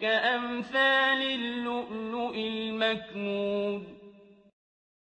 كَأَمْثَالِ اللُّؤْلُؤِ الْمَكْنُونِ